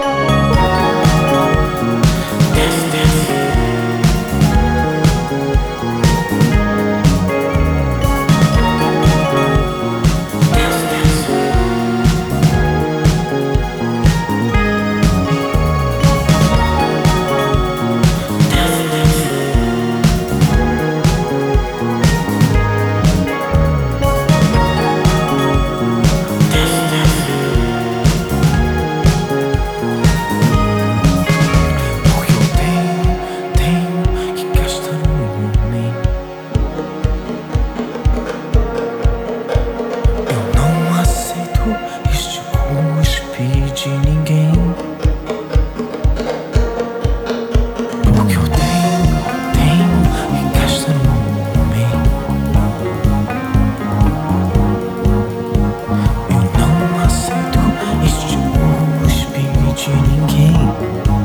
Bye. king